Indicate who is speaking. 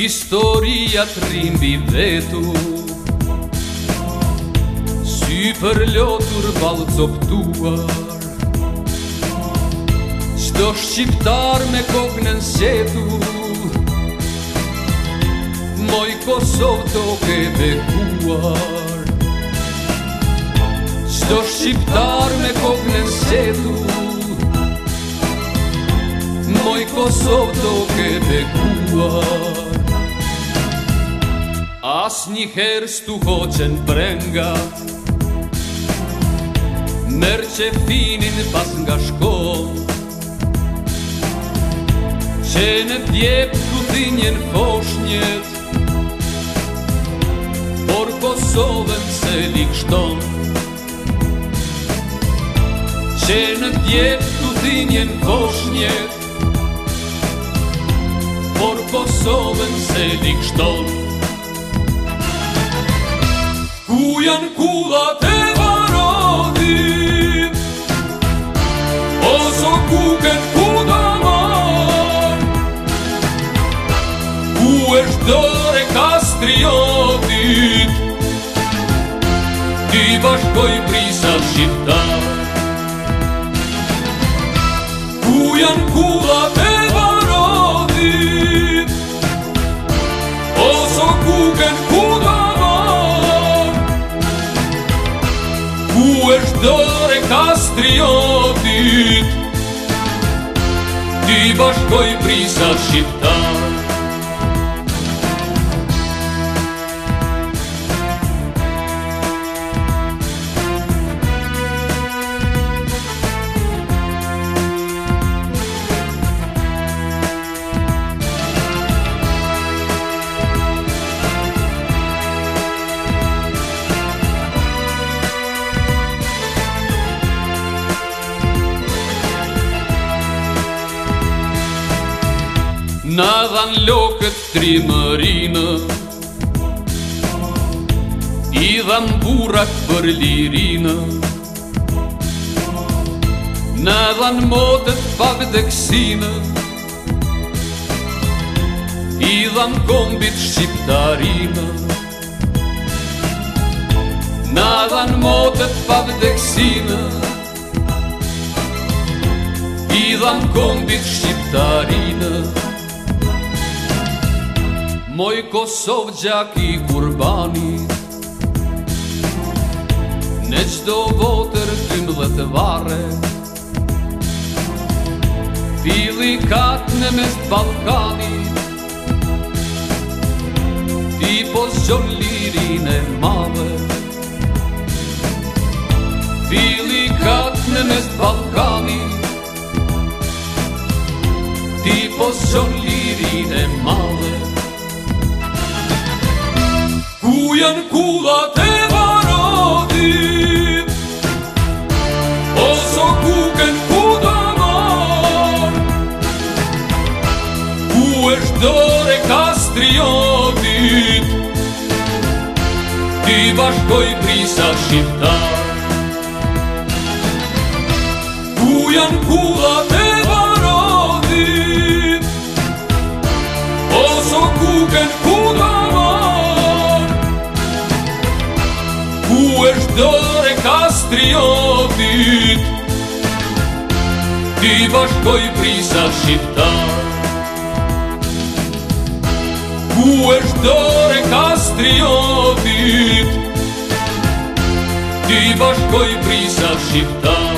Speaker 1: Historia të vetu Sy për lotur balë coptuar Shdo shqiptar me kokë në nësjetu Moj Kosovë të oke dhe kuar Shdo shqiptar me kokë në nësjetu Moj Kosovë të oke kuar As një herë stu hoqen brengat Merë që finin pas nga shkoll Që në djep ku thinjen foshnjet Por Kosovën se lik shton Që në djep ku thinjen foshnjet Por Kosovën se lik shton Kujan kula teba rodi Oso kuket man Kueš dore kastriotit Ti baš koji prisav kula щит, и башкой призов щита. Në dhanë lokët tri mërinë I dhanë burak për lirinë Në dhanë modët pavdeksinë I dhanë kombit shqiptarinë Në dhanë modët pavdeksinë I dhanë kombit shqiptarinë Moj Kosov gjak i kurbani Ne qdo votër të mbëllët vare Pili katë në mes të Balkani Ti po zhjoll lirin e mave Pili katë në mes të Balkani Ti po zhjoll lirin e mave vjen kula te varoti Oso kuken ku da mor Ku është dore kastriotit Ti bashkoj prisa shqiptar Ku kula te varoti Oso kuken ku da bashkoj prisa shqiptar Ku është dore kastriotit Ti bashkoj prisa shqiptar